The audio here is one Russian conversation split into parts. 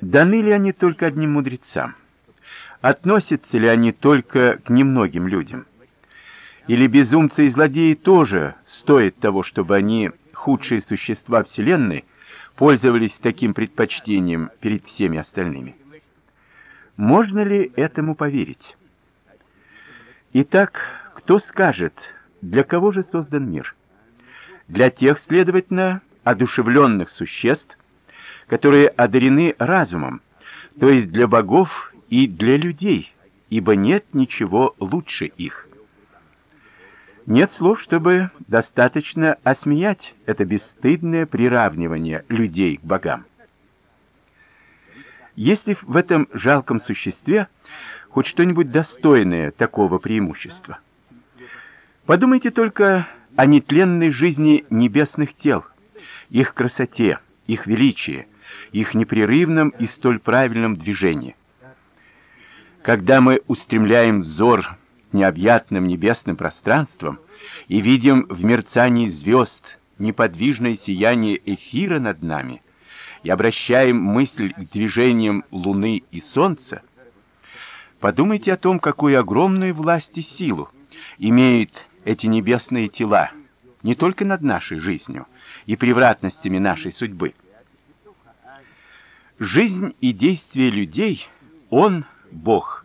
Даны ли они только одним мудрецам? Относятся ли они только к немногим людям? Или безумцы и злодеи тоже стоят того, чтобы они, худшие существа Вселенной, пользовались таким предпочтением перед всеми остальными? Можно ли этому поверить? Итак, кто скажет, для кого же создан мир? Для тех, следовательно, одушевленных существ, которые одарены разумом, то есть для богов и для людей, ибо нет ничего лучше их. Нет слов, чтобы достаточно осмеять это бесстыдное приравнивание людей к богам. Есть ли в этом жалком существе хоть что-нибудь достойное такого преимущества? Подумайте только о нетленной жизни небесных тел, их красоте, их величии, их непрерывном и столь правильном движении. Когда мы устремляем взор необъятным небесным пространством и видим в мерцании звезд неподвижное сияние эфира над нами, и обращаем мысль к движениям Луны и Солнца, подумайте о том, какую огромную власть и силу имеют эти небесные тела не только над нашей жизнью и превратностями нашей судьбы. Жизнь и действия людей Он, Бог,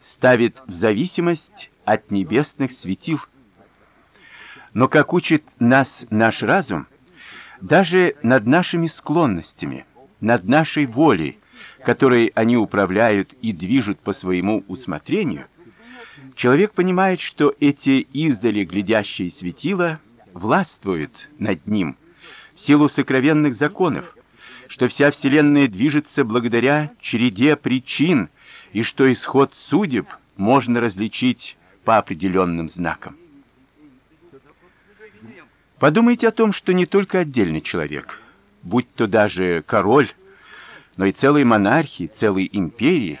ставит в зависимость от небесных светил. Но как учит нас наш разум, даже над нашими склонностями, над нашей волей, которой они управляют и движут по своему усмотрению, человек понимает, что эти издали глядящие светила властвуют над ним в силу сокровенных законов, что вся вселенная движется благодаря череде причин, и что исход судеб можно различить по определенным знакам. Подумайте о том, что не только отдельный человек, будь то даже король, но и целые монархии, целые империи,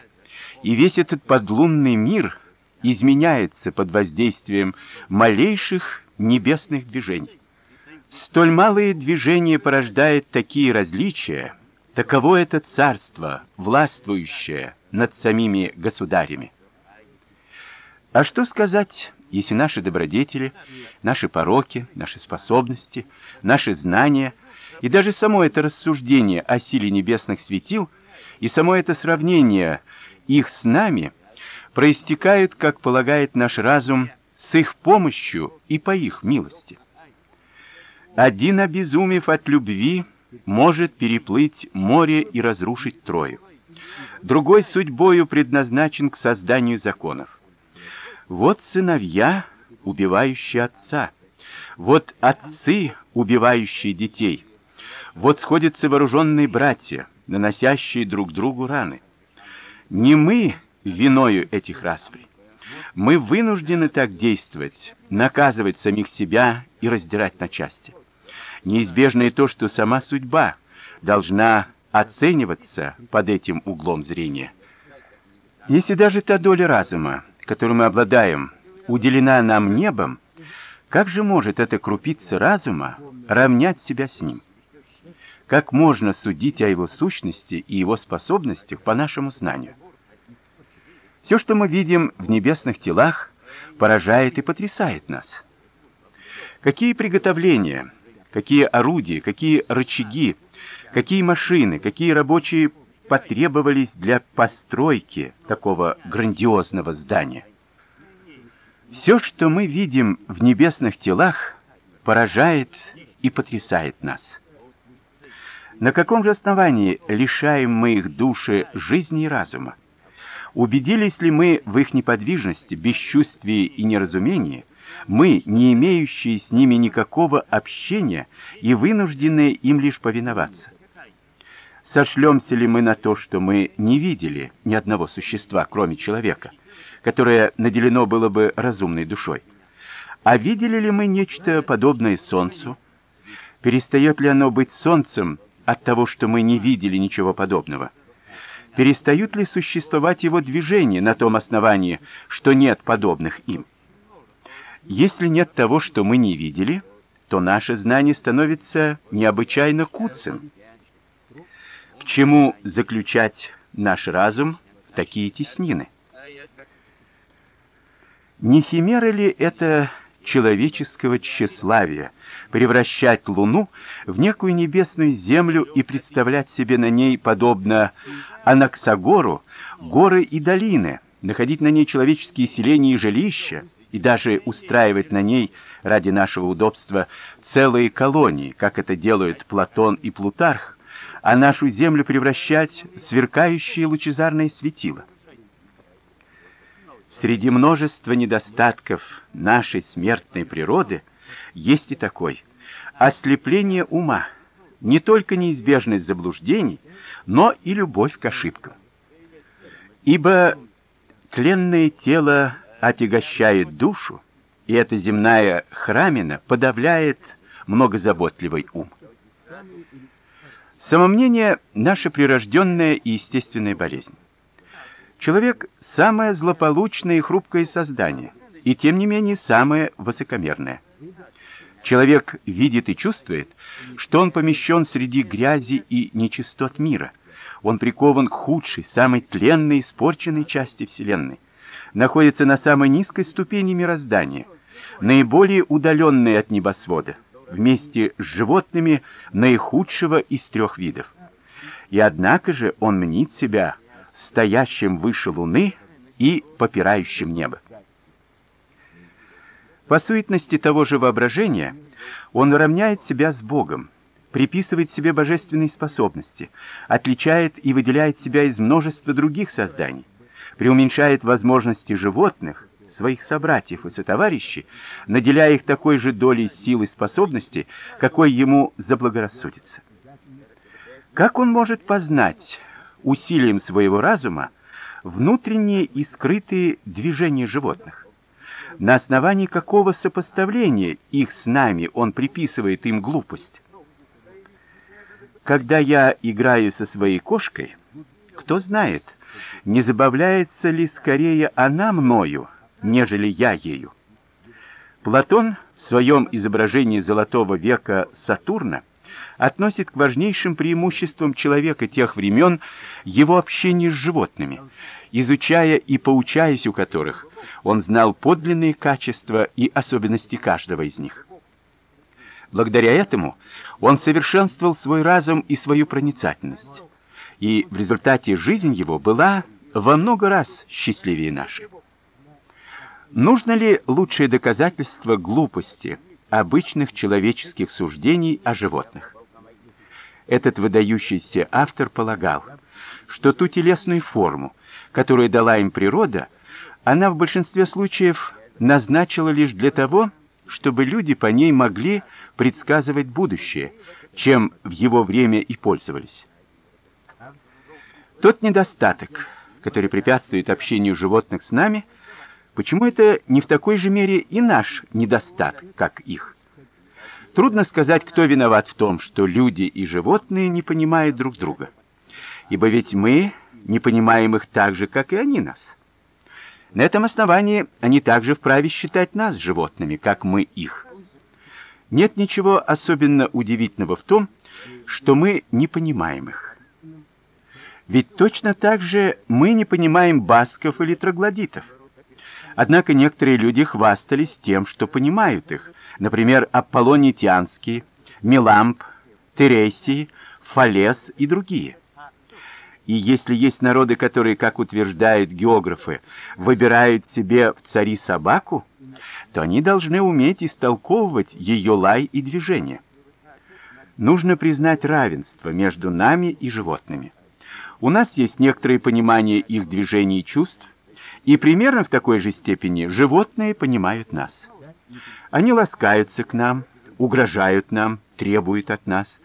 и весь этот подлунный мир изменяется под воздействием малейших небесных движений. Столь малые движения порождают такие различия, таково это царство, властвующее над самими государями. А что сказать если наши добродетели, наши пороки, наши способности, наши знания и даже само это рассуждение о силе небесных светил и само это сравнение их с нами проистекают, как полагает наш разум, с их помощью и по их милости. Один обезумев от любви может переплыть море и разрушить Трою. Другой судьбою предназначен к созданию законов. Вот сыновья, убивающие отца. Вот отцы, убивающие детей. Вот сходятся вооруженные братья, наносящие друг другу раны. Не мы виною этих расприй. Мы вынуждены так действовать, наказывать самих себя и раздирать на части. Неизбежно и то, что сама судьба должна оцениваться под этим углом зрения. Если даже та доля разума, которой мы обладаем, уделена нам небом, как же может эта крупица разума равнять себя с ним? Как можно судить о его сущности и его способностях по нашему знанию? Все, что мы видим в небесных телах, поражает и потрясает нас. Какие приготовления, какие орудия, какие рычаги, какие машины, какие рабочие потребовались для постройки такого грандиозного здания. Все, что мы видим в небесных телах, поражает и потрясает нас. На каком же основании лишаем мы их души жизни и разума? Убедились ли мы в их неподвижности, бесчувствии и неразумении, мы, не имеющие с ними никакого общения и вынужденные им лишь повиноваться? Сошлемся ли мы на то, что мы не видели ни одного существа, кроме человека, которое наделено было бы разумной душой? А видели ли мы нечто подобное солнцу? Перестает ли оно быть солнцем от того, что мы не видели ничего подобного? Перестают ли существовать его движения на том основании, что нет подобных им? Если нет того, что мы не видели, то наше знание становится необычайно куцым чему заключать наш разум в такие теснины? Не химера ли это человеческого тщеславия превращать Луну в некую небесную землю и представлять себе на ней, подобно Анаксагору, горы и долины, находить на ней человеческие селения и жилища, и даже устраивать на ней ради нашего удобства целые колонии, как это делают Платон и Плутарх, а нашу землю превращать в сверкающее лучезарное светило. Среди множества недостатков нашей смертной природы есть и такой ослепление ума, не только неизбежность заблуждений, но и любовь к ошибкам. Ибо тленное тело отягощает душу, и эта земная храмина подавляет многозаботливый ум. Самомнение наша прирожденная и естественная болезнь. Человек самое злополучное и хрупкое создание, и тем не менее самое высокомерное. Человек видит и чувствует, что он помещен среди грязи и нечистот мира. Он прикован к худшей, самой тленной, испорченной части вселенной. Находится на самой низкой ступени мироздания, наиболее удаленной от небосвода, вместе с животными наихудшего из трех видов. И однако же он мнит себя стоящим выше луны и попирающим небо. По суетности того же воображения он равняет себя с Богом, приписывает себе божественные способности, отличает и выделяет себя из множества других созданий, преуменьшает возможности животных, своих собратьев и сотоварищей, наделяя их такой же долей сил и способностей, какой ему заблагорассудится. Как он может познать усилием своего разума внутренние и скрытые движения животных. На основании какого сопоставления их с нами он приписывает им глупость? Когда я играю со своей кошкой, кто знает, не забавляется ли скорее она мною, нежели я ею. Платон в своем изображении золотого века Сатурна относит к важнейшим преимуществам человека тех времен его общение с животными, изучая и поучаясь у которых, он знал подлинные качества и особенности каждого из них. Благодаря этому он совершенствовал свой разум и свою проницательность, и в результате жизнь его была во много раз счастливее нашей. Нужно ли лучшее доказательство глупости обычных человеческих суждений о животных? Этот выдающийся автор полагал, что ту телесную форму, которую дала им природа, она в большинстве случаев назначила лишь для того, чтобы люди по ней могли предсказывать будущее, чем в его время и пользовались. Тот недостаток, который препятствует общению животных с нами, почему это не в такой же мере и наш недостаток, как их? Трудно сказать, кто виноват в том, что люди и животные не понимают друг друга. Ибо ведь мы не понимаем их так же, как и они нас. На этом основании они также вправе считать нас животными, как мы их. Нет ничего особенно удивительного в том, что мы не понимаем их. Ведь точно так же мы не понимаем басков или троглодитов. Однако некоторые люди хвастались тем, что понимают их. Например, Аполлоний Тианский, Меламп, Тересий, Фалес и другие. И если есть народы, которые, как утверждают географы, выбирают себе в цари собаку, то они должны уметь истолковывать ее лай и движение. Нужно признать равенство между нами и животными. У нас есть некоторое понимание их движений и чувств, и примерно в такой же степени животные понимают нас. Они ласкаются к нам, угрожают нам, требуют от нас.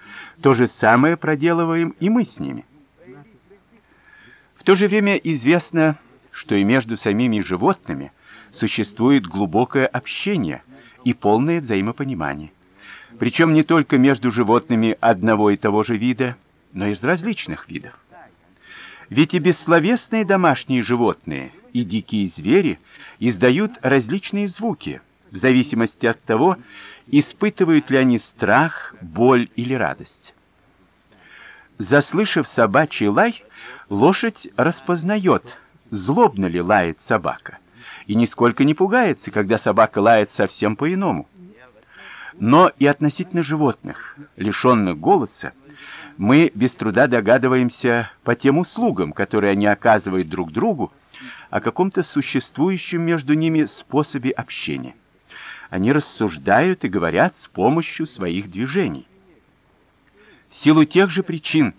То же самое проделываем и мы с ними. В то же время известно, что и между самими животными существует глубокое общение и полное взаимопонимание. Причем не только между животными одного и того же вида, но и из различных видов. Ведь и бессловесные домашние животные – и дикие звери издают различные звуки в зависимости от того, испытывают ли они страх, боль или радость. заслышав собачий лай, лошадь распознает, злобно ли лает собака, и нисколько не пугается, когда собака лает совсем по-иному. Но и относительно животных, лишенных голоса, мы без труда догадываемся по тем услугам, которые они оказывают друг другу, о каком-то существующем между ними способе общения. Они рассуждают и говорят с помощью своих движений. В силу тех же причин,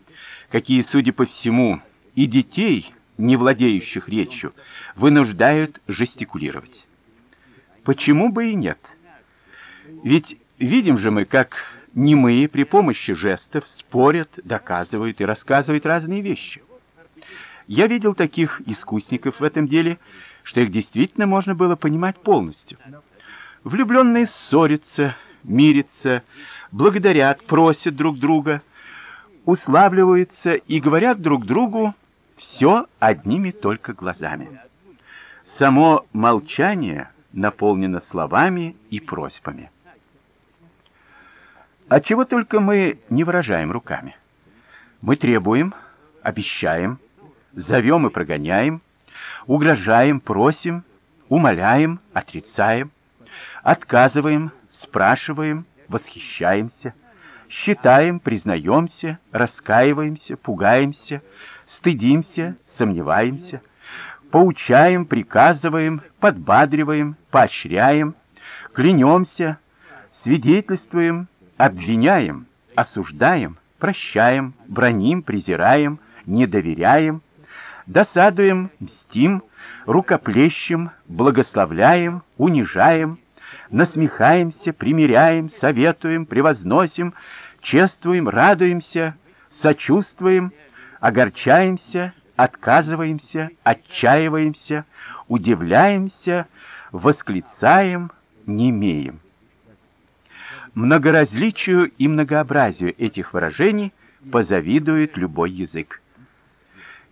какие, судя по всему, и детей, не владеющих речью, вынуждают жестикулировать. Почему бы и нет? Ведь видим же мы, как немые при помощи жестов спорят, доказывают и рассказывают разные вещи. Я видел таких искусников в этом деле, что их действительно можно было понимать полностью. Влюбленные ссорятся, мирятся, благодарят, просят друг друга, уславливаются и говорят друг другу все одними только глазами. Само молчание наполнено словами и просьбами. От чего только мы не выражаем руками. Мы требуем, обещаем, зовем и прогоняем, угрожаем, просим, умоляем, отрицаем, отказываем, спрашиваем, восхищаемся, считаем, признаемся, раскаиваемся, пугаемся, стыдимся, сомневаемся, поучаем, приказываем, подбадриваем, поощряем, клянемся, свидетельствуем, обвиняем, осуждаем, прощаем, броним, презираем, не доверяем, досадуем, мстим, рукоплещем, благословляем, унижаем, насмехаемся, примиряем, советуем, превозносим, чествуем, радуемся, сочувствуем, огорчаемся, отказываемся, отчаиваемся, удивляемся, восклицаем, немеем. Многоразличию и многообразию этих выражений позавидует любой язык.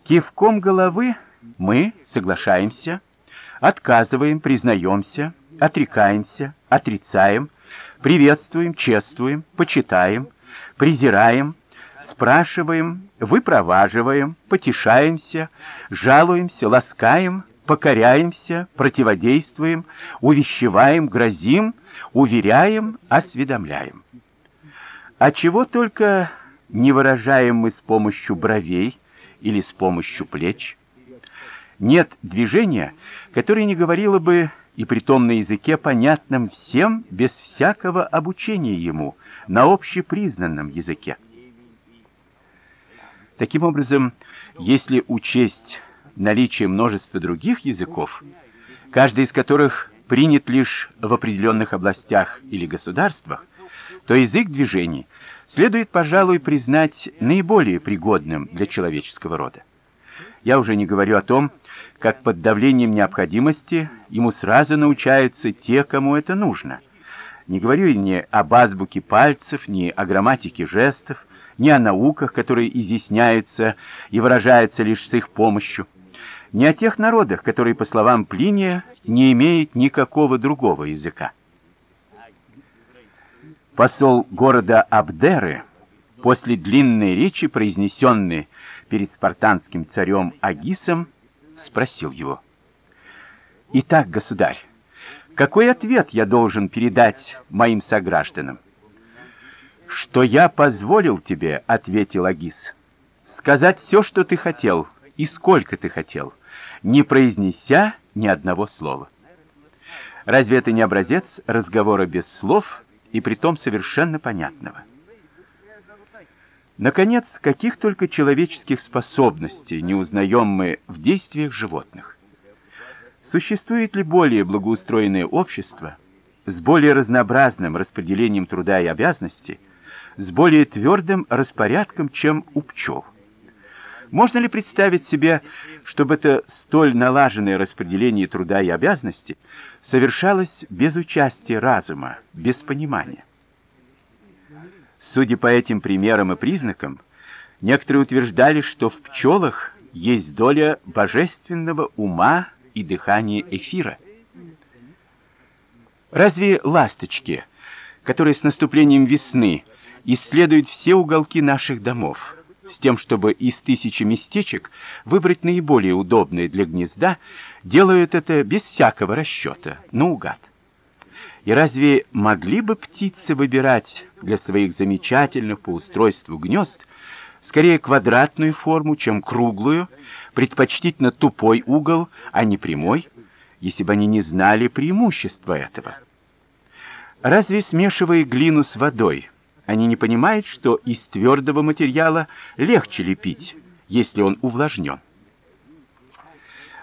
Кивком головы мы соглашаемся, отказываем, признаемся, отрекаемся, отрицаем, приветствуем, чествуем, почитаем, презираем, спрашиваем, выпроваживаем, потешаемся, жалуемся, ласкаем, покоряемся, противодействуем, увещеваем, грозим, уверяем, осведомляем. А чего только не выражаем мы с помощью бровей или с помощью плеч. Нет движения, которое не говорило бы и притом на языке понятном всем без всякого обучения ему, на общепризнанном языке. Таким образом, если учесть наличие множества других языков, каждый из которых принят лишь в определенных областях или государствах, то язык движений следует, пожалуй, признать наиболее пригодным для человеческого рода. Я уже не говорю о том, как под давлением необходимости ему сразу научаются те, кому это нужно. Не говорю и ни об азбуке пальцев, ни о грамматике жестов, ни о науках, которые изъясняются и выражаются лишь с их помощью, ни о тех народах, которые, по словам Плиния, не имеют никакого другого языка. Посол города Абдеры после длинной речи, произнесенной перед спартанским царем Агисом, спросил его: "Итак, государь, какой ответ я должен передать моим согражданам?" "Что я позволил тебе", ответил Агис. "Сказать все, что ты хотел, и сколько ты хотел, не произнеся ни одного слова". Разве это не образец разговора без слов? и притом совершенно понятного. Наконец, каких только человеческих способностей не узнаем мы в действиях животных. Существует ли более благоустроенное общество с более разнообразным распределением труда и обязанностей, с более твердым распорядком, чем у пчел? Можно ли представить себе, чтобы это столь налаженное распределение труда и обязанностей совершалось без участия разума, без понимания? Судя по этим примерам и признакам, некоторые утверждали, что в пчелах есть доля божественного ума и дыхания эфира. Разве ласточки, которые с наступлением весны исследуют все уголки наших домов, с тем, чтобы из тысячи местечек выбрать наиболее удобное для гнезда, делают это без всякого расчета, наугад. И разве могли бы птицы выбирать для своих замечательных по устройству гнезд скорее квадратную форму, чем круглую, предпочтительно тупой угол, а не прямой, если бы они не знали преимущества этого? Разве смешивая глину с водой, они не понимают, что из твердого материала легче лепить, если он увлажнен?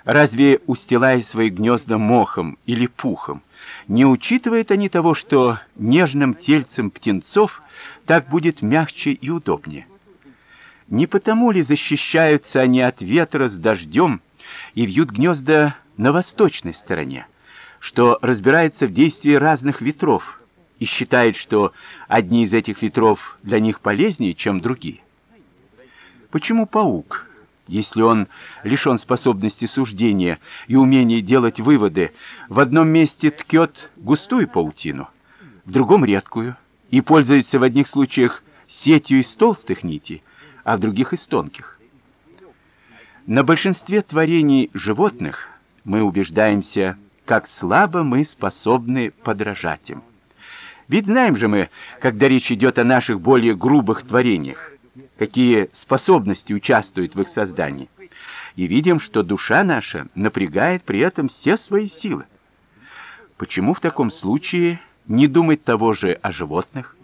Разве устилая свои гнезда мохом или пухом, не учитывают они того, что нежным тельцем птенцов так будет мягче и удобнее? Не потому ли защищаются они от ветра с дождем и вьют гнезда на восточной стороне? что разбирается в действии разных ветров и считает, что одни из этих ветров для них полезнее, чем другие. Почему паук, если он лишен способности суждения и умения делать выводы, в одном месте ткет густую паутину, в другом редкую, и пользуется в одних случаях сетью из толстых нитей, а в других из тонких? На большинстве творений животных мы убеждаемся как слабо мы способны подражать им. Ведь знаем же мы, когда речь идет о наших более грубых творениях, какие способности участвуют в их создании. И видим, что душа наша напрягает при этом все свои силы. Почему в таком случае не думать того же о животных?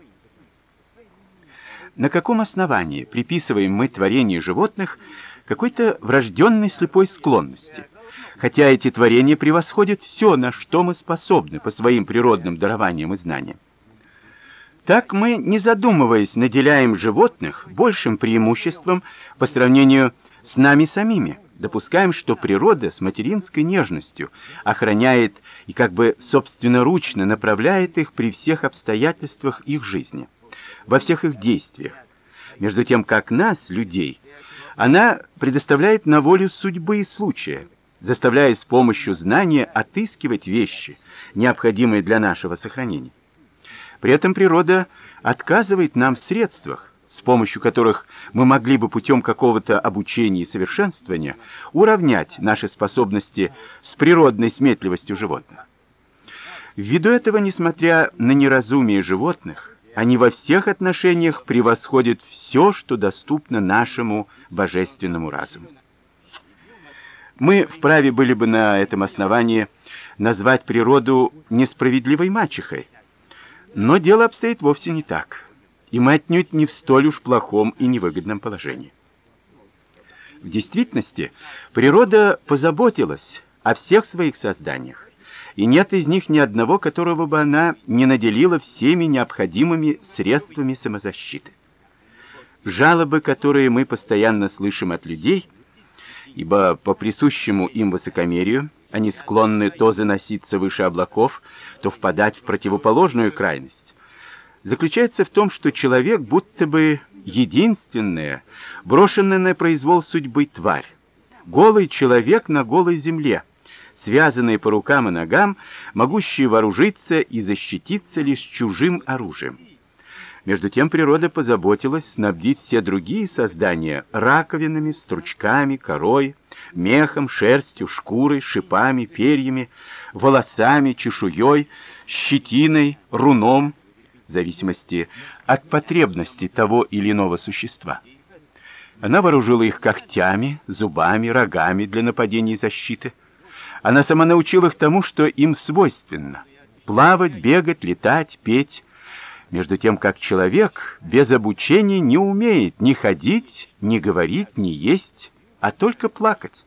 На каком основании приписываем мы творению животных какой-то врожденной слепой склонности? хотя эти творения превосходят все, на что мы способны по своим природным дарованиям и знаниям. Так мы, не задумываясь, наделяем животных большим преимуществом по сравнению с нами самими. Допускаем, что природа с материнской нежностью охраняет и как бы собственноручно направляет их при всех обстоятельствах их жизни, во всех их действиях. Между тем, как нас, людей, она предоставляет на волю судьбы и случая, заставляя с помощью знания отыскивать вещи, необходимые для нашего сохранения. При этом природа отказывает нам в средствах, с помощью которых мы могли бы путем какого-то обучения и совершенствования уравнять наши способности с природной сметливостью животных. Ввиду этого, несмотря на неразумие животных, они во всех отношениях превосходят все, что доступно нашему божественному разуму. Мы вправе были бы на этом основании назвать природу несправедливой мачехой. Но дело обстоит вовсе не так. И мы отнюдь не в столь уж плохом и невыгодном положении. В действительности, природа позаботилась о всех своих созданиях, и нет из них ни одного, которого бы она не наделила всеми необходимыми средствами самозащиты. Жалобы, которые мы постоянно слышим от людей, ибо по присущему им высокомерию они склонны то заноситься выше облаков, то впадать в противоположную крайность. Заключается в том, что человек будто бы единственная, брошенная на произвол судьбы тварь. Голый человек на голой земле, связанный по рукам и ногам, могущий вооружиться и защититься лишь чужим оружием. Между тем природа позаботилась снабдить все другие создания раковинами, стручками, корой, мехом, шерстью, шкурой, шипами, перьями, волосами, чешуей, щетиной, руном, в зависимости от потребностей того или иного существа. Она вооружила их когтями, зубами, рогами для нападения и защиты. Она сама научила их тому, что им свойственно: плавать, бегать, летать, петь, между тем как человек без обучения не умеет ни ходить, ни говорить, ни есть, а только плакать.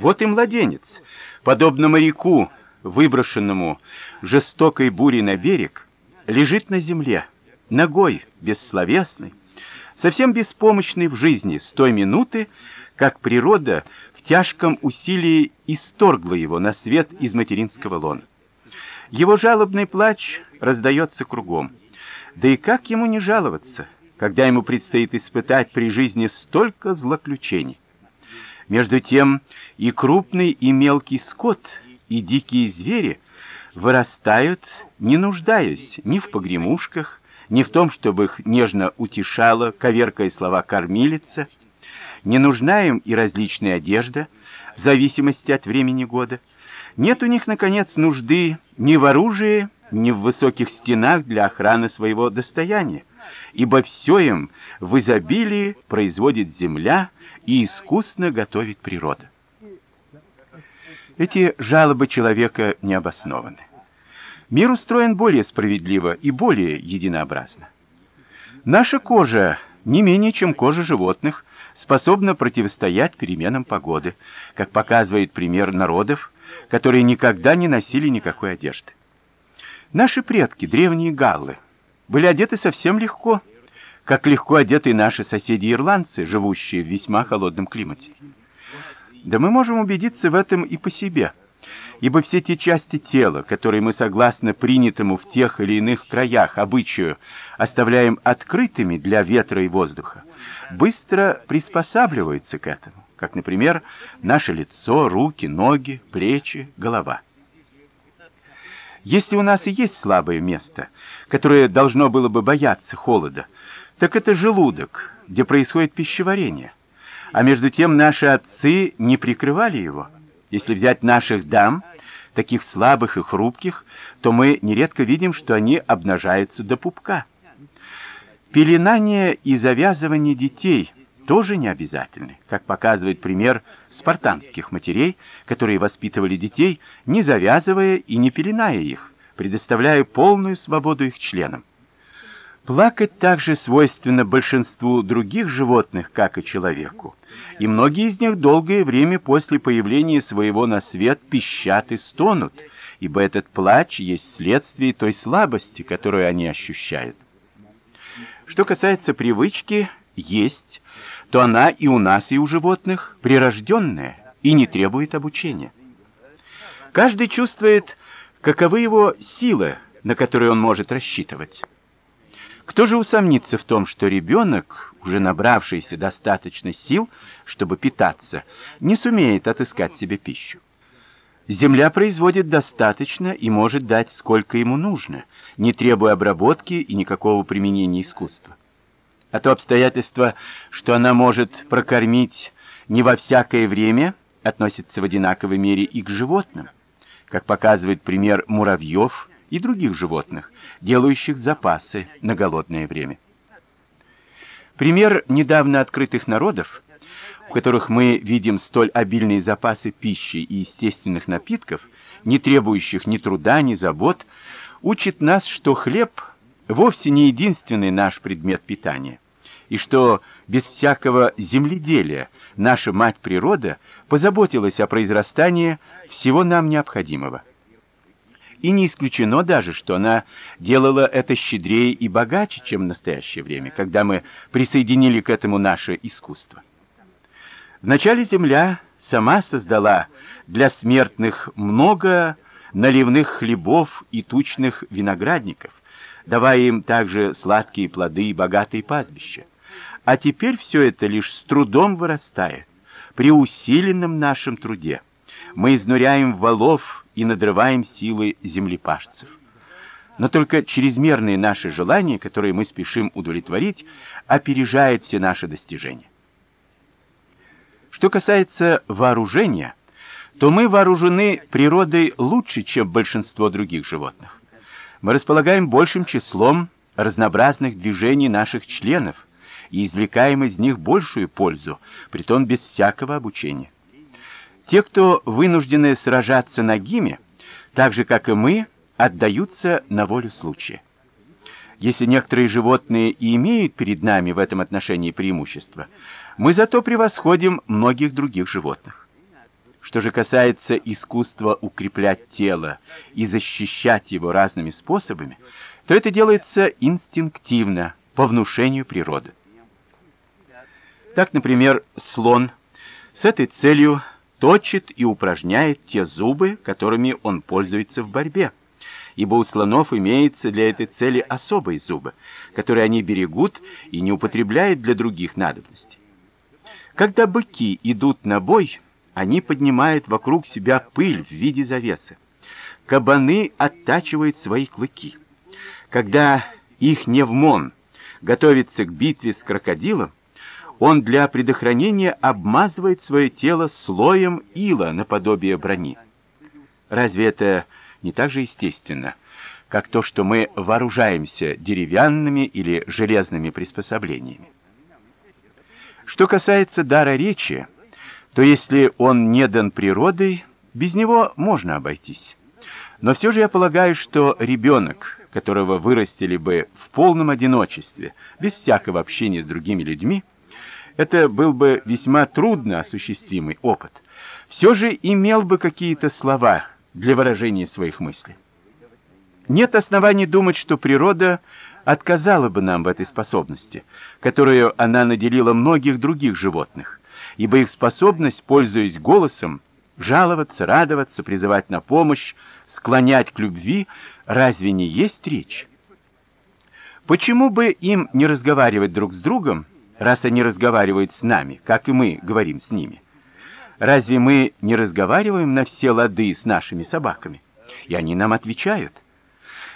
Вот и младенец, подобно моряку, выброшенному жестокой бурей на берег, лежит на земле, ногой бессловесный, совсем беспомощный в жизни с той минуты, как природа в тяжком усилии исторгла его на свет из материнского лона. Его жалобный плач раздается кругом. Да и как ему не жаловаться, когда ему предстоит испытать при жизни столько злоключений? Между тем и крупный, и мелкий скот, и дикие звери вырастают, не нуждаясь ни в погремушках, не в том, чтобы их нежно утешала, коверкая слова кормилица, не нужна им и различная одежда, в зависимости от времени года. Нет у них, наконец, нужды ни в оружии, ни в высоких стенах для охраны своего достояния, ибо все им в изобилии производит земля и искусно готовит природа. Эти жалобы человека не обоснованы. Мир устроен более справедливо и более единообразно. Наша кожа, не менее чем кожа животных, способна противостоять переменам погоды, как показывает пример народов, которые никогда не носили никакой одежды. Наши предки, древние галлы, были одеты совсем легко, как легко одеты наши соседи-ирландцы, живущие в весьма холодном климате. Да мы можем убедиться в этом и по себе, ибо все те части тела, которые мы согласно принятому в тех или иных краях обычаю оставляем открытыми для ветра и воздуха, быстро приспосабливаются к этому, как, например, наше лицо, руки, ноги, плечи, голова. Если у нас и есть слабое место, которое должно было бы бояться холода, так это желудок, где происходит пищеварение. А между тем наши отцы не прикрывали его. Если взять наших дам, таких слабых и хрупких, то мы нередко видим, что они обнажаются до пупка. Пеленание и завязывание детей тоже не обязательны, как показывает пример спартанских матерей, которые воспитывали детей, не завязывая и не пеленая их, предоставляя полную свободу их членам. Плакать также свойственно большинству других животных, как и человеку. И многие из них долгое время после появления своего на свет пищат и стонут, ибо этот плач есть следствие той слабости, которую они ощущают. Что касается привычки есть, то она и у нас, и у животных прирожденная и не требует обучения. Каждый чувствует, каковы его силы, на которые он может рассчитывать. Кто же усомнится в том, что ребенок, уже набравшийся достаточно сил, чтобы питаться, не сумеет отыскать себе пищу? Земля производит достаточно и может дать сколько ему нужно, не требуя обработки и никакого применения искусства. А то обстоятельство, что она может прокормить не во всякое время, относится в одинаковой мере и к животным, как показывает пример муравьев и других животных, делающих запасы на голодное время. Пример недавно открытых народов, в которых мы видим столь обильные запасы пищи и естественных напитков, не требующих ни труда, ни забот, учит нас, что хлеб вовсе не единственный наш предмет питания, и что без всякого земледелия наша мать природа позаботилась о произрастании всего нам необходимого. И не исключено даже, что она делала это щедрее и богаче, чем в настоящее время, когда мы присоединили к этому наше искусство. Вначале земля сама создала для смертных много наливных хлебов и тучных виноградников, давая им также сладкие плоды и богатые пастбища. А теперь все это лишь с трудом вырастает, при усиленном нашем труде. Мы изнуряем валов и надрываем силы землепашцев. Но только чрезмерные наши желания, которые мы спешим удовлетворить, опережают все наши достижения. Что касается вооружения, то мы вооружены природой лучше, чем большинство других животных. Мы располагаем большим числом разнообразных движений наших членов и извлекаем из них большую пользу, притом без всякого обучения. Те, кто вынуждены сражаться нагими, так же как и мы, отдаются на волю случая. Если некоторые животные и имеют перед нами в этом отношении преимущество, мы зато превосходим многих других животных. Что же касается искусства укреплять тело и защищать его разными способами, то это делается инстинктивно, по внушению природы. Так, например, слон с этой целью точит и упражняет те зубы, которыми он пользуется в борьбе. Ибо у слонов имеется для этой цели особые зубы, которые они берегут и не употребляют для других надобностей. Когда быки идут на бой, они поднимают вокруг себя пыль в виде завесы. Кабаны оттачивают свои клыки. Когда Ихневмон готовится к битве с крокодилом, он для предохранения обмазывает свое тело слоем ила наподобие брони. Разве это не так же естественно, как то, что мы вооружаемся деревянными или железными приспособлениями? Что касается дара речи, то если он не дан природой, без него можно обойтись. Но все же я полагаю, что ребенок, которого вырастили бы в полном одиночестве, без всякого общения с другими людьми, это был бы весьма трудно осуществимый опыт, все же имел бы какие-то слова для выражения своих мыслей. Нет оснований думать, что природа отказала бы нам в этой способности, которую она наделила многих других животных, ибо их способность, пользуясь голосом, жаловаться, радоваться, призывать на помощь, склонять к любви, разве не есть речь? Почему бы им не разговаривать друг с другом, раз они разговаривают с нами, как и мы говорим с ними? Разве мы не разговариваем на все лады с нашими собаками? И они нам отвечают.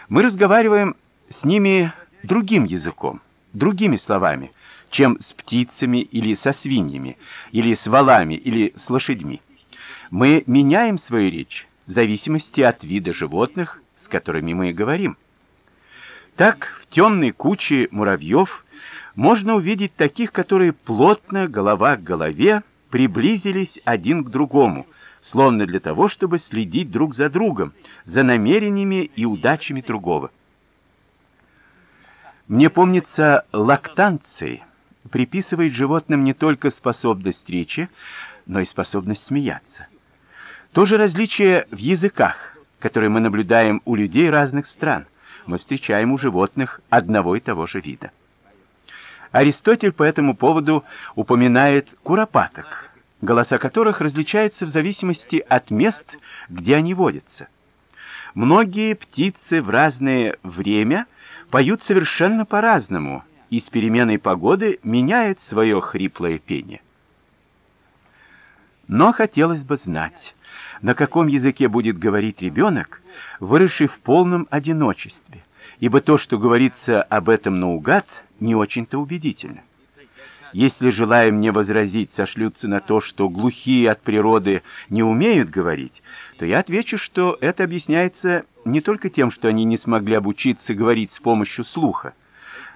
Мы разговариваем с ними другим языком, другими словами, чем с птицами или со свиньями, или с волами, или с лошадьми. Мы меняем свою речь в зависимости от вида животных, с которыми мы говорим. Так, в темной куче муравьев можно увидеть таких, которые плотно, голова к голове, приблизились один к другому, словно для того, чтобы следить друг за другом, за намерениями и удачами другого. Мне помнится, лактанции приписывает животным не только способность речи, но и способность смеяться. То же различие в языках, которое мы наблюдаем у людей разных стран, мы встречаем у животных одного и того же вида. Аристотель по этому поводу упоминает куропаток, голоса которых различаются в зависимости от мест, где они водятся. Многие птицы в разное время поют совершенно по-разному и с переменой погоды меняют свое хриплое пение. Но хотелось бы знать, на каком языке будет говорить ребенок, выросший в полном одиночестве, ибо то, что говорится об этом наугад, не очень-то убедительно. Если желаем не возразить, сошлются на то, что глухие от природы не умеют говорить, то я отвечу, что это объясняется не только тем, что они не смогли обучиться говорить с помощью слуха,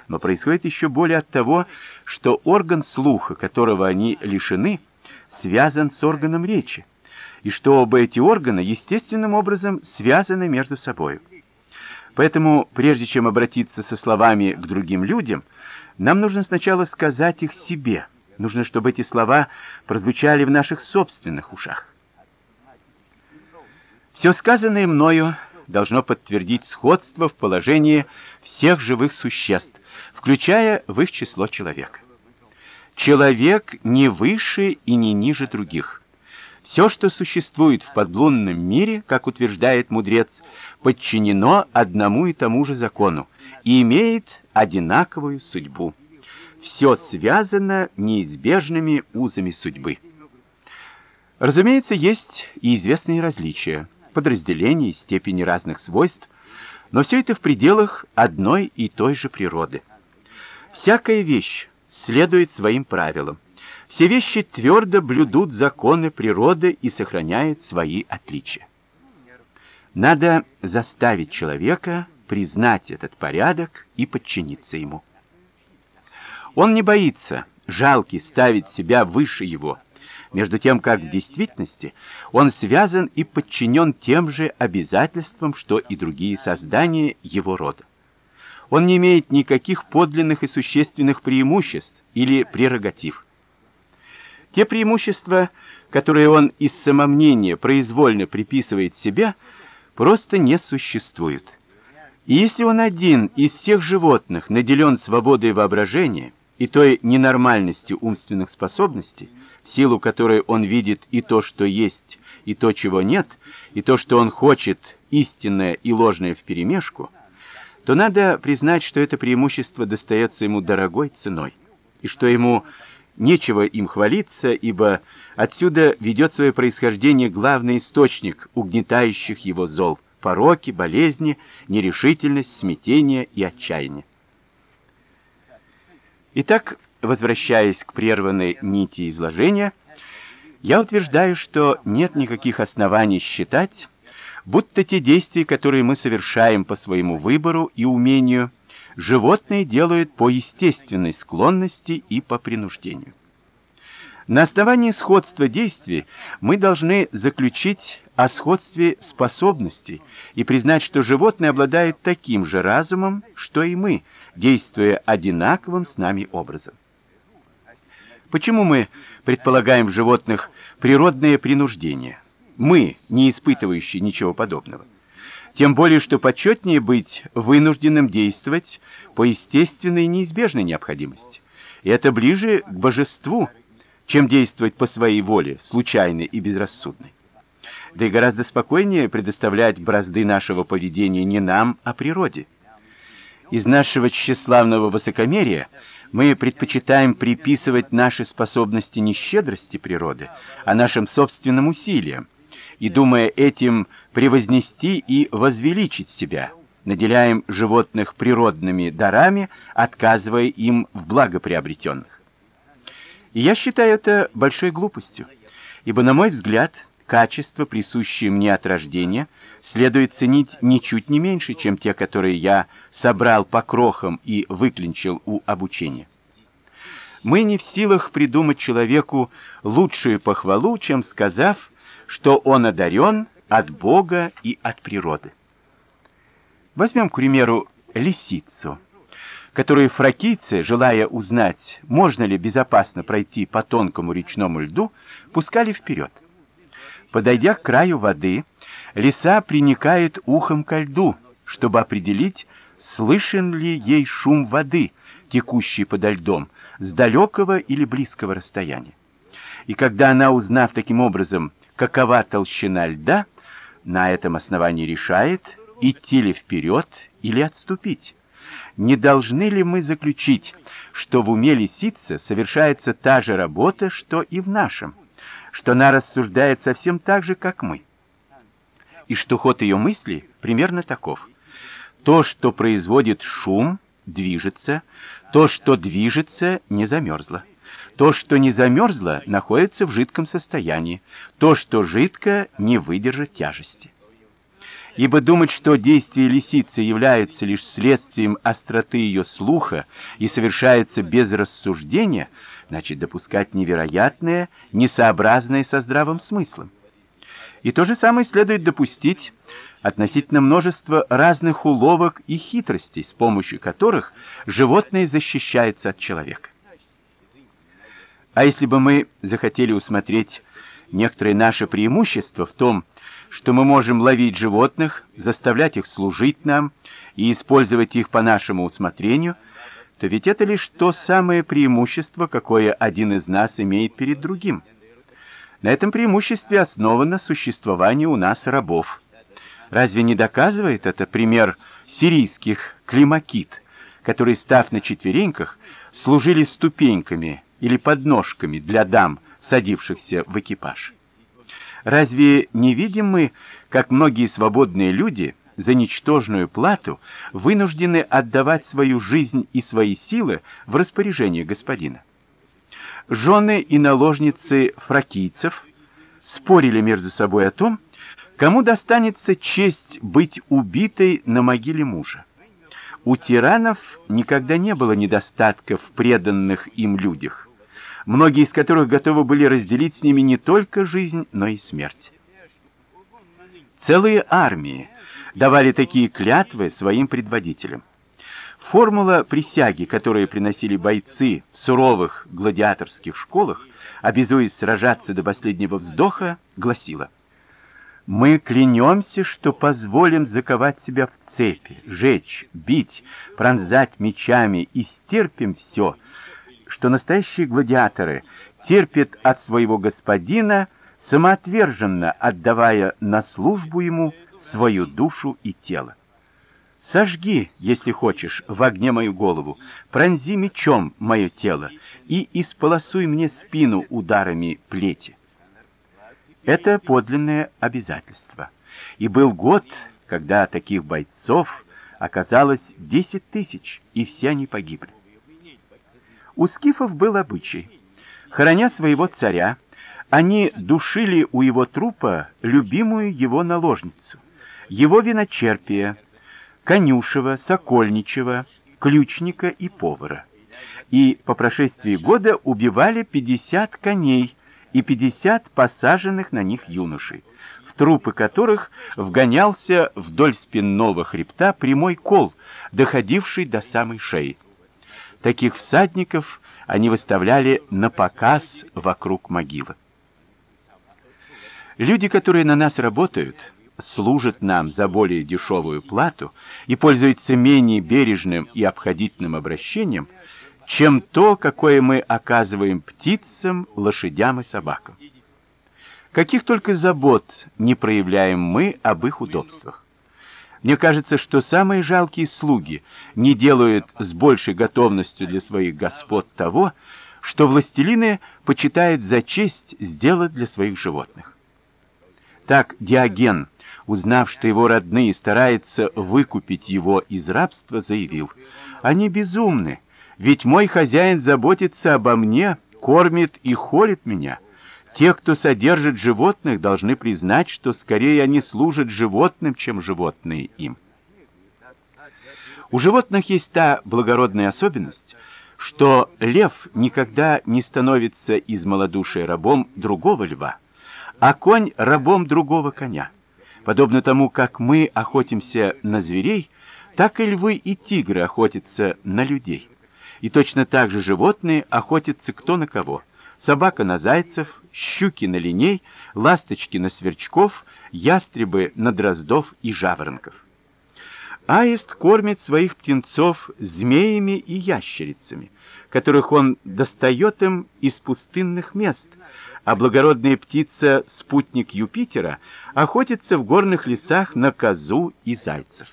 но происходит еще более от того, что орган слуха, которого они лишены, связан с органом речи и что оба эти органа естественным образом связаны между собой. Поэтому, прежде чем обратиться со словами к другим людям, нам нужно сначала сказать их себе. Нужно, чтобы эти слова прозвучали в наших собственных ушах. Все сказанное мною должно подтвердить сходство в положении всех живых существ, включая в их число человека. Человек не выше и не ниже других. Все, что существует в подлунном мире, как утверждает мудрец, подчинено одному и тому же закону и имеет одинаковую судьбу. Все связано неизбежными узами судьбы. Разумеется, есть и известные различия, подразделения и степени разных свойств, но все это в пределах одной и той же природы. Всякая вещь следует своим правилам. Все вещи твердо блюдут законы природы и сохраняют свои отличия. Надо заставить человека признать этот порядок и подчиниться ему. Он не боится, жалкий, ставить себя выше его, между тем как в действительности он связан и подчинен тем же обязательствам, что и другие создания его рода. Он не имеет никаких подлинных и существенных преимуществ или прерогатив. Те преимущества, которые он из самомнения произвольно приписывает себе, просто не существуют. И если он один из всех животных наделен свободой воображения и той ненормальностью умственных способностей, в силу которой он видит и то, что есть, и то, чего нет, и то, что он хочет, истинное и ложное вперемешку, то надо признать, что это преимущество достается ему дорогой ценой, и что ему Нечего им хвалиться, ибо отсюда ведет свое происхождение главный источник угнетающих его зол: пороки, болезни, нерешительность, смятение и отчаяние. Итак, возвращаясь к прерванной нити изложения, я утверждаю, что нет никаких оснований считать, будто те действия, которые мы совершаем по своему выбору и умению, животные делают по естественной склонности и по принуждению. На основании сходства действий мы должны заключить о сходстве способностей и признать, что животные обладают таким же разумом, что и мы, действуя одинаковым с нами образом. Почему мы предполагаем в животных природное принуждение? Мы, не испытывающие ничего подобного. Тем более, что почетнее быть вынужденным действовать по естественной неизбежной необходимости. И это ближе к божеству, чем действовать по своей воле, случайной и безрассудной. Да и гораздо спокойнее предоставлять бразды нашего поведения не нам, а природе. Из нашего тщеславного высокомерия мы предпочитаем приписывать наши способности не щедрости природы, а нашим собственным усилиям, и думая этим превознести и возвеличить себя, наделяем животных природными дарами, отказывая им в благоприобретенных. Я считаю это большой глупостью, ибо, на мой взгляд, качества, присущие мне от рождения, следует ценить ничуть не меньше, чем те, которые я собрал по крохам и выклинчил у обучения. Мы не в силах придумать человеку лучшую похвалу, чем сказав, что он одарен от Бога и от природы. Возьмем, к примеру, лисицу которые фракийцы, желая узнать, можно ли безопасно пройти по тонкому речному льду, пускали вперед. Подойдя к краю воды, лиса приникает ухом ко льду, чтобы определить, слышен ли ей шум воды, текущей подо льдом, с далекого или близкого расстояния. И когда она, узнав таким образом, какова толщина льда, на этом основании решает, идти ли вперед или отступить не должны ли мы заключить, что в уме лисицы совершается та же работа, что и в нашем, что она рассуждает совсем так же, как мы, и что ход ее мысли примерно таков. То, что производит шум, движется, то, что движется, не замерзло. То, что не замерзло, находится в жидком состоянии. То, что жидко, не выдержит тяжести ибо думать, что действие лисицы является лишь следствием остроты ее слуха и совершается без рассуждения, значит допускать невероятное, несообразное со здравым смыслом. И то же самое следует допустить относительно множества разных уловок и хитростей, с помощью которых животное защищается от человека. А если бы мы захотели усмотреть некоторые наши преимущества в том, что мы можем ловить животных, заставлять их служить нам и использовать их по нашему усмотрению, то ведь это лишь то самое преимущество, какое один из нас имеет перед другим. На этом преимуществе основано существование у нас рабов. Разве не доказывает это пример сирийских климакит, которые, став на четвереньках, служили ступеньками или подножками для дам, садившихся в экипаж? Разве не видим мы, как многие свободные люди за ничтожную плату вынуждены отдавать свою жизнь и свои силы в распоряжение господина? Жены и наложницы фракийцев спорили между собой о том, кому достанется честь быть убитой на могиле мужа. У тиранов никогда не было недостатка в преданных им людях многие из которых готовы были разделить с ними не только жизнь, но и смерть. Целые армии давали такие клятвы своим предводителям. Формула присяги, которую приносили бойцы в суровых гладиаторских школах, обязуясь сражаться до последнего вздоха, гласила: мы клянемся, что позволим заковать себя в цепи, жечь, бить, пронзать мечами и стерпим все, что настоящие гладиаторы терпят от своего господина, самоотверженно отдавая на службу ему свою душу и тело. Сожги, если хочешь, в огне мою голову, пронзи мечом мое тело и исполосуй мне спину ударами плети. Это подлинное обязательство. И был год, когда таких бойцов оказалось десять тысяч, и все они погибли. У скифов был обычай. Хороня своего царя, они душили у его трупа любимую его наложницу, его виночерпия, конюшева, сокольничего, ключника и повара. И по прошествии года убивали 50 коней и 50 посаженных на них юношей, в трупы которых вгонялся вдоль спинного хребта прямой кол, доходивший до самой шеи. Таких всадников они выставляли на показ вокруг могилы. Люди, которые на нас работают, служат нам за более дешевую плату и пользуются менее бережным и обходительным обращением, чем то, какое мы оказываем птицам, лошадям и собакам. Каких только забот не проявляем мы об их удобствах. Мне кажется, что самые жалкие слуги не делают с большей готовностью для своих господ того, что властелины почитают за честь сделать для своих животных. Так Диоген, узнав, что его родные стараются выкупить его из рабства, заявил: "Они безумны, ведь мой хозяин заботится обо мне, кормит и холит меня. Те, кто содержит животных, должны признать, что скорее они служат животным, чем животные им". У животных есть та благородная особенность, что лев никогда не становится из малодушия рабом другого льва а конь рабом другого коня. Подобно тому, как мы охотимся на зверей, так и львы и тигры охотятся на людей. И точно так же животные охотятся кто на кого. Собака на зайцев, щуки на линей, ласточки на сверчков, ястребы на дроздов и жаворонков. Аист кормит своих птенцов змеями и ящерицами, которых он достает им из пустынных мест, а благородная птица, спутник Юпитера, охотится в горных лесах на козу и зайцев.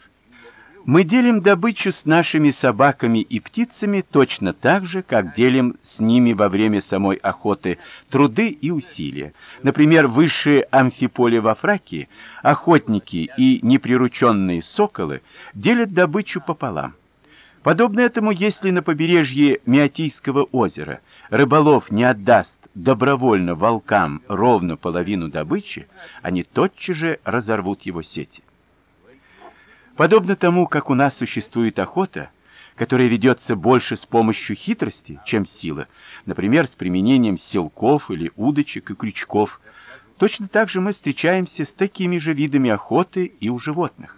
Мы делим добычу с нашими собаками и птицами точно так же, как делим с ними во время самой охоты труды и усилия. Например, высшие амфиполи во Фракии, охотники и неприрученные соколы делят добычу пополам. Подобно этому, если на побережье Миотийского озера рыболов не отдаст добровольно волкам ровно половину добычи, они тотчас же разорвут его сети. Подобно тому, как у нас существует охота, которая ведется больше с помощью хитрости, чем силы, например, с применением силков или удочек и крючков, точно так же мы встречаемся с такими же видами охоты и у животных.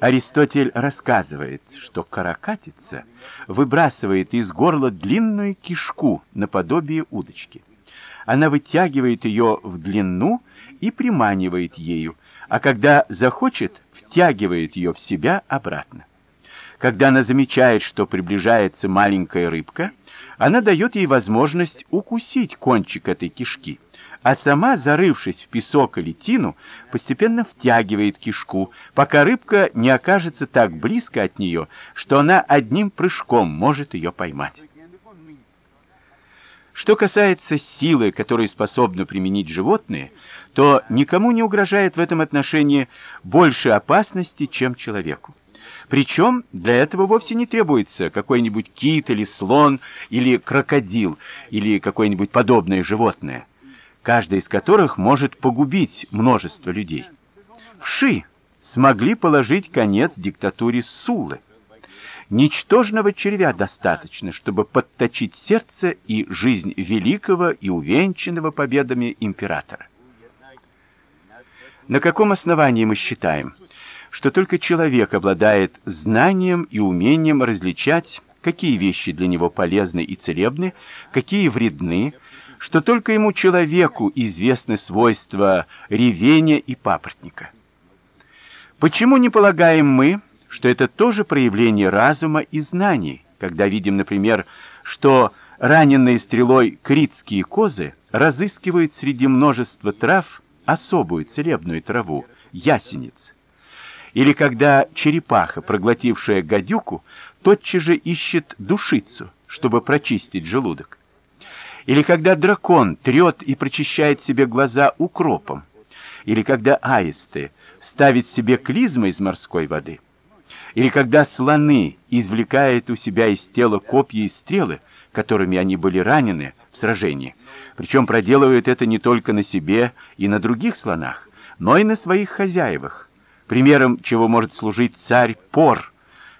Аристотель рассказывает, что каракатица выбрасывает из горла длинную кишку наподобие удочки. Она вытягивает ее в длину и приманивает ею, а когда захочет, втягивает ее в себя обратно. Когда она замечает, что приближается маленькая рыбка, она дает ей возможность укусить кончик этой кишки а сама, зарывшись в песок или тину, постепенно втягивает кишку, пока рыбка не окажется так близко от нее, что она одним прыжком может ее поймать. Что касается силы, которую способны применить животные, то никому не угрожает в этом отношении больше опасности, чем человеку. Причем для этого вовсе не требуется какой-нибудь кит или слон или крокодил или какое-нибудь подобное животное каждый из которых может погубить множество людей. Вши смогли положить конец диктатуре Суллы. Ничтожного червя достаточно, чтобы подточить сердце и жизнь великого и увенчанного победами императора. На каком основании мы считаем, что только человек обладает знанием и умением различать, какие вещи для него полезны и целебны, какие вредны, что только ему человеку известны свойства ревения и папоротника. Почему не полагаем мы, что это тоже проявление разума и знаний, когда видим, например, что раненные стрелой критские козы разыскивают среди множества трав особую целебную траву ясенец? Или когда черепаха, проглотившая гадюку, тотчас же ищет душицу, чтобы прочистить желудок? Или когда дракон трет и прочищает себе глаза укропом, или когда аисты ставят себе клизмы из морской воды. или когда слоны извлекают у себя из тела копья и стрелы, которыми они были ранены в сражении, причем проделывают это не только на себе и на других слонах, но и на своих хозяевах, примером чего может служить царь Пор,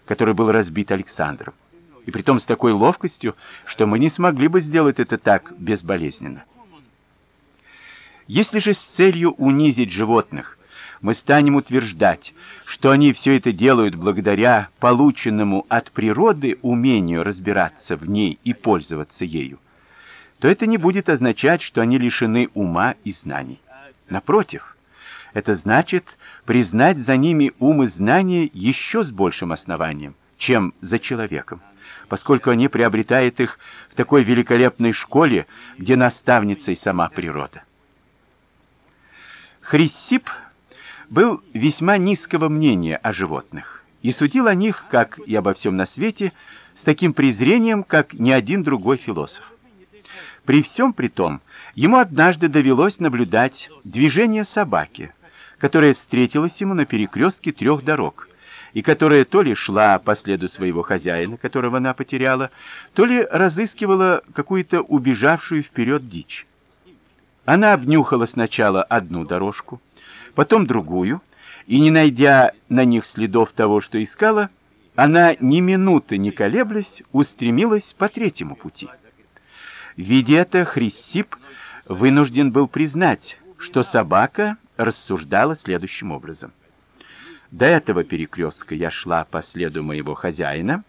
который был разбит Александром, и притом с такой ловкостью, что мы не смогли бы сделать это так безболезненно. Если же с целью унизить животных мы станем утверждать, что они все это делают благодаря полученному от природы умению разбираться в ней и пользоваться ею, то это не будет означать, что они лишены ума и знаний. Напротив, это значит признать за ними ум и знания еще с большим основанием, чем за человеком, поскольку они приобретают их в такой великолепной школе, где наставницей сама природа. Хрисип был весьма низкого мнения о животных и судил о них, как и обо всем на свете, с таким презрением, как ни один другой философ. При всем при том, ему однажды довелось наблюдать движение собаки, которая встретилась ему на перекрестке трех дорог, и которая то ли шла по следу своего хозяина, которого она потеряла, то ли разыскивала какую-то убежавшую вперед дичь. Она обнюхала сначала одну дорожку, потом другую, и не найдя на них следов того, что искала, она ни минуты не колеблясь устремилась по третьему пути. Видя это, Хриссип вынужден был признать, что собака рассуждала следующим образом: до этого перекрестка я шла по следу моего хозяина,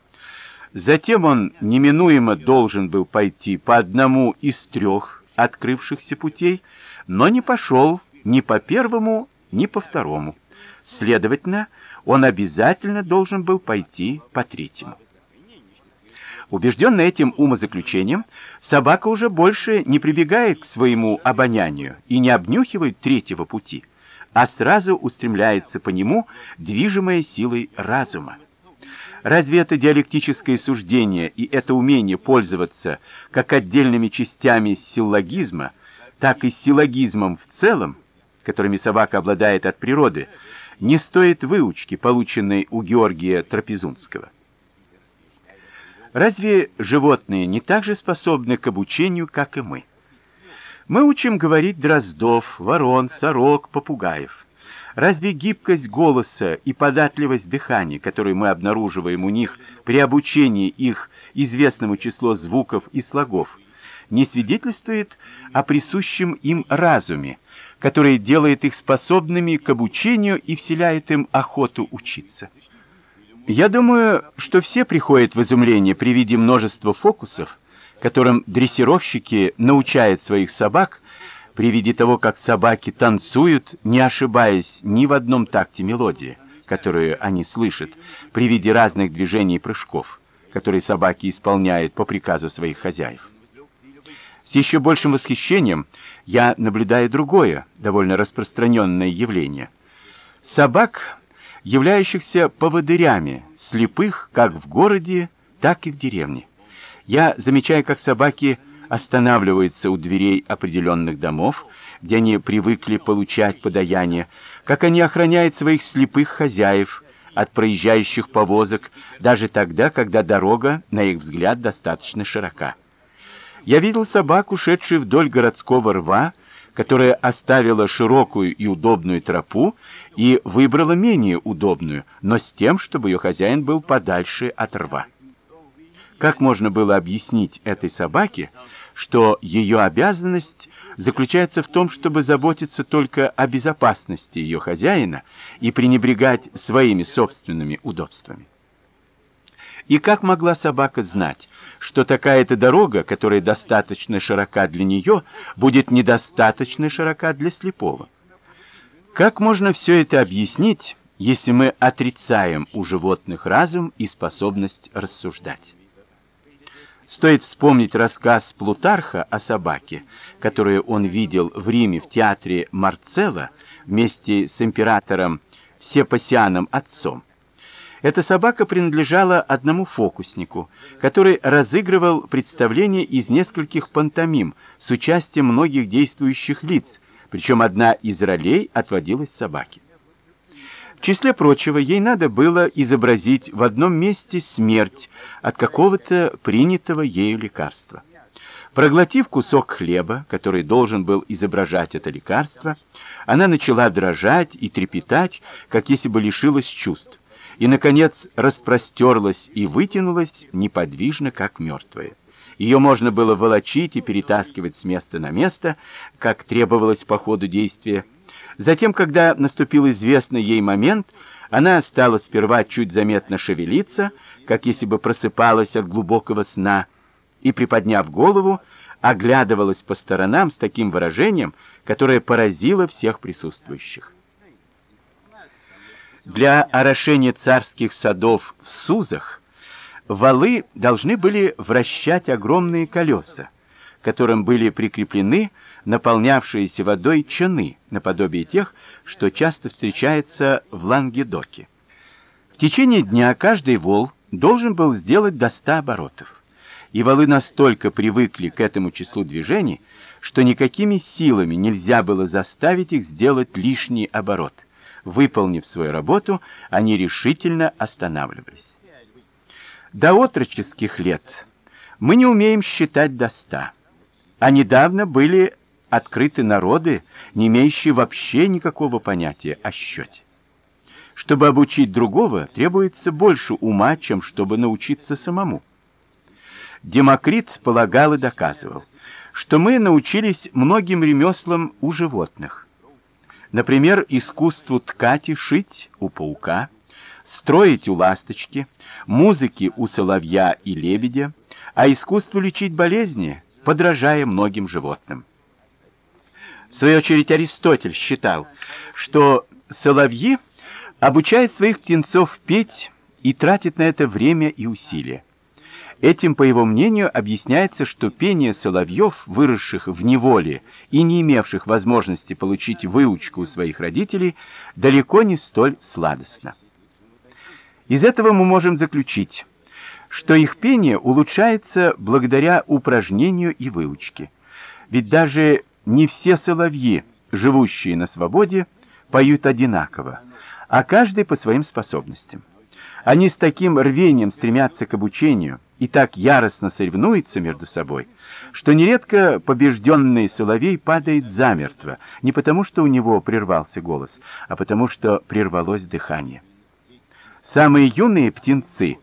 затем он неминуемо должен был пойти по одному из трех открывшихся путей, но не пошел ни по первому, ни по второму. Следовательно, он обязательно должен был пойти по третьему. Убежденный этим умозаключением, собака уже больше не прибегает к своему обонянию и не обнюхивает третьего пути, а сразу устремляется по нему, движимая силой разума. Разве это диалектическое суждение и это умение пользоваться как отдельными частями силлогизма, так и силлогизмом в целом, которыми собака обладает от природы, не стоит выучки, полученной у Георгия Трапезунского? Разве животные не так же способны к обучению, как и мы? Мы учим говорить дроздов, ворон, сорок, попугаев. Разве гибкость голоса и податливость дыхания, которую мы обнаруживаем у них при обучении их известному числу звуков и слогов, не свидетельствует о присущем им разуме, который делает их способными к обучению и вселяет им охоту учиться? Я думаю, что все приходят в изумление при виде множества фокусов, которым дрессировщики научают своих собак при виде того, как собаки танцуют, не ошибаясь ни в одном такте мелодии, которую они слышат, при виде разных движений и прыжков, которые собаки исполняют по приказу своих хозяев. С еще большим восхищением я наблюдаю другое, довольно распространенное явление. Собак, являющихся поводырями, слепых как в городе, так и в деревне. Я замечаю, как собаки останавливаются у дверей определенных домов, где они привыкли получать подаяние, как они охраняют своих слепых хозяев от проезжающих повозок, даже тогда, когда дорога, на их взгляд, достаточно широка. Я видел собаку, шедшую вдоль городского рва, которая оставила широкую и удобную тропу и выбрала менее удобную, но с тем, чтобы ее хозяин был подальше от рва. Как можно было объяснить этой собаке, что ее обязанность заключается в том, чтобы заботиться только о безопасности ее хозяина и пренебрегать своими собственными удобствами? И как могла собака знать, что такая-то дорога, которая достаточно широка для нее, будет недостаточно широка для слепого? Как можно все это объяснить, если мы отрицаем у животных разум и способность рассуждать? Стоит вспомнить рассказ Плутарха о собаке, которую он видел в Риме в театре Марцелла вместе с императором Всепасианом отцом. Эта собака принадлежала одному фокуснику, который разыгрывал представление из нескольких пантомим с участием многих действующих лиц, причем одна из ролей отводилась собаке. В числе прочего, ей надо было изобразить в одном месте смерть от какого-то принятого ею лекарства. Проглотив кусок хлеба, который должен был изображать это лекарство, она начала дрожать и трепетать, как если бы лишилась чувств, и наконец распростерлась и вытянулась неподвижно, как мертвая. Ее можно было волочить и перетаскивать с места на место, как требовалось по ходу действия. Затем, когда наступил известный ей момент, она стала сперва чуть заметно шевелиться, как если бы просыпалась от глубокого сна, и, приподняв голову, оглядывалась по сторонам с таким выражением, которое поразило всех присутствующих. Для орошения царских садов в Сузах валы должны были вращать огромные колеса, которым были прикреплены наполнявшиеся водой чаны, наподобие тех, что часто встречаются в Лангедоке. В течение дня каждый вол должен был сделать до ста оборотов и валы настолько привыкли к этому числу движений, что никакими силами нельзя было заставить их сделать лишний оборот. Выполнив свою работу, они решительно останавливались. До отроческих лет мы не умеем считать до ста, а недавно были открыты народы, не имеющие вообще никакого понятия о счете. Чтобы обучить другого, требуется больше ума, чем чтобы научиться самому. Демокрит полагал и доказывал, что мы научились многим ремеслам у животных. Например, искусству ткать и шить у паука, строить у ласточки, музыке у соловья и лебедя, а искусству лечить болезни, подражая многим животным. В свою очередь Аристотель считал, что соловьи обучают своих птенцов петь и тратят на это время и усилия. Этим, по его мнению, объясняется, что пение соловьев, выросших в неволе и не имевших возможности получить выучку у своих родителей, далеко не столь сладостно. Из этого мы можем заключить, что их пение улучшается благодаря упражнению и выучке. Ведь даже не все соловьи, живущие на свободе, поют одинаково, а каждый по своим способностям. Они с таким рвением стремятся к обучению и так яростно соревнуются между собой, что нередко побежденный соловей падает замертво, не потому что у него прервался голос, а потому что прервалось дыхание. Самые юные птенцы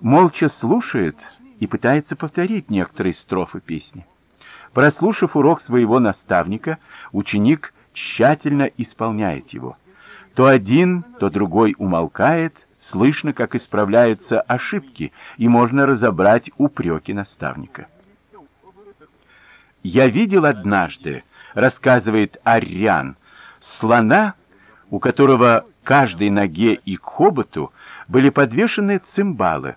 молча слушают и пытаются повторить некоторые строфы песни. Прослушав урок своего наставника, ученик тщательно исполняет его. То один, то другой умолкает, слышно, как исправляются ошибки, и можно разобрать упреки наставника. «Я видел однажды», — рассказывает Арриан, — «слона, у которого каждой ноге и к хоботу были подвешены цимбалы,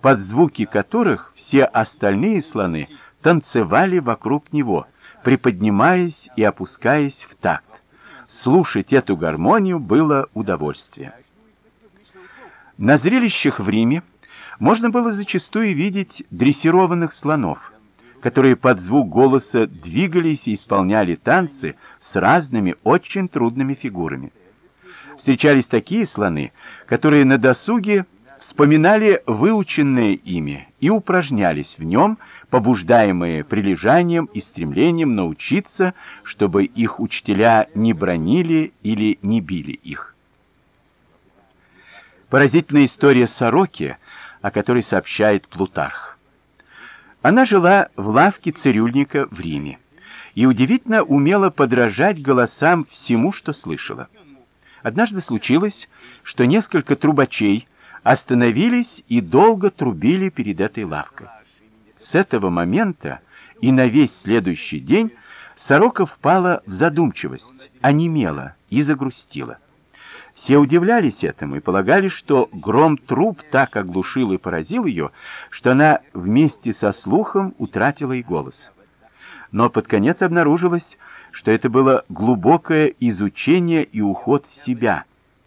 под звуки которых все остальные слоны танцевали вокруг него, приподнимаясь и опускаясь в такт. Слушать эту гармонию было удовольствие. На зрелищах в Риме можно было зачастую видеть дрессированных слонов, которые под звук голоса двигались и исполняли танцы с разными очень трудными фигурами. Встречались такие слоны, которые на досуге вспоминали выученное ими и упражнялись в нем, побуждаемые прилежанием и стремлением научиться, чтобы их учителя не бронили или не били их. Поразительная история сороки, о которой сообщает Плутарх. Она жила в лавке цирюльника в Риме и удивительно умела подражать голосам всему, что слышала. Однажды случилось, что несколько трубачей остановились и долго трубили перед этой лавкой. С этого момента и на весь следующий день сорока впала в задумчивость, онемела и загрустила. Все удивлялись этому и полагали, что гром труб так оглушил и поразил ее, что она вместе со слухом утратила и голос. Но под конец обнаружилось, что это было глубокое изучение и уход в себя,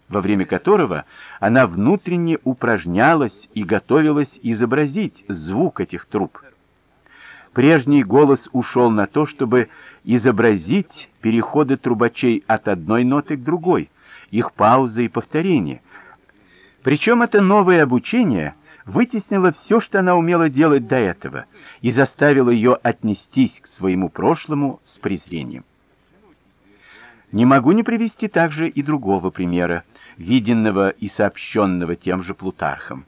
во время которого она внутренне упражнялась и готовилась изобразить звук этих труб. Прежний голос ушел на то, чтобы изобразить переходы трубачей от одной ноты к другой, их паузы и повторения. Причем это новое обучение вытеснило все, что она умела делать до этого, и заставило ее отнестись к своему прошлому с презрением. Не могу не привести также и другого примера, виденного и сообщенного тем же Плутархом.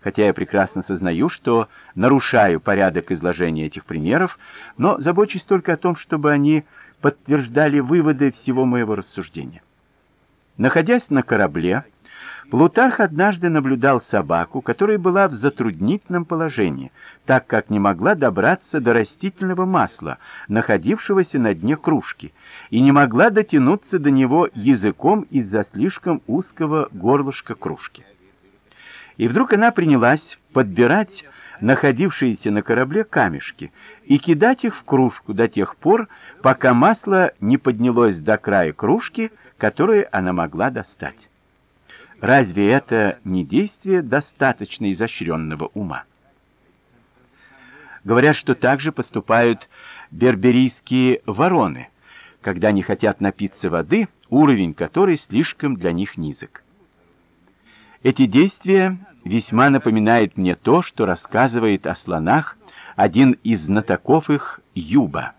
Хотя я прекрасно сознаю, что нарушаю порядок изложения этих примеров, но забочусь только о том, чтобы они подтверждали выводы всего моего рассуждения. Находясь на корабле, Плутарх однажды наблюдал собаку, которая была в затруднительном положении, так как не могла добраться до растительного масла, находившегося на дне кружки, и не могла дотянуться до него языком из-за слишком узкого горлышка кружки. И вдруг она принялась подбирать находившиеся на корабле камешки и кидать их в кружку до тех пор, пока масло не поднялось до края кружки, которую она могла достать. Разве это не действие достаточно изощренного ума? Говорят, что так же поступают берберийские вороны, когда не хотят напиться воды, уровень которой слишком для них низок. Эти действия весьма напоминают мне то, что рассказывает о слонах один из знатоков их Юба.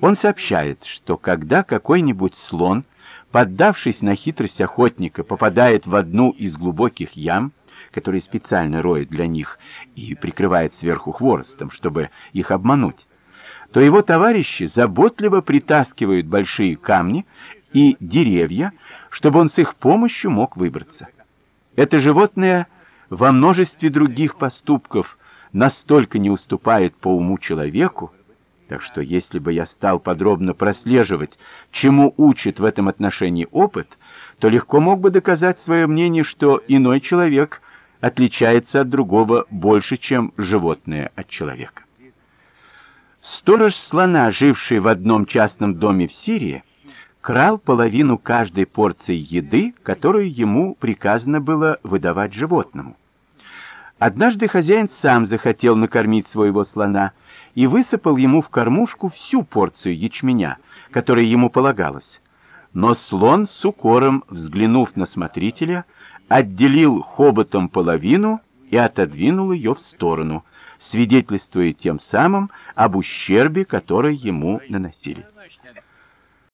Он сообщает, что когда какой-нибудь слон, поддавшись на хитрость охотника, попадает в одну из глубоких ям, которые специально роет для них и прикрывает сверху хворостом, чтобы их обмануть, то его товарищи заботливо притаскивают большие камни и деревья, чтобы он с их помощью мог выбраться. Это животное во множестве других поступков настолько не уступает по уму человеку, так что если бы я стал подробно прослеживать, чему учит в этом отношении опыт, то легко мог бы доказать свое мнение, что иной человек отличается от другого больше, чем животное от человека. Сторож слона, живший в одном частном доме в Сирии, крал половину каждой порции еды, которую ему приказано было выдавать животному. Однажды хозяин сам захотел накормить своего слона и высыпал ему в кормушку всю порцию ячменя, которая ему полагалась. Но слон с укором, взглянув на смотрителя, отделил хоботом половину и отодвинул ее в сторону, свидетельствуя тем самым об ущербе, который ему наносили.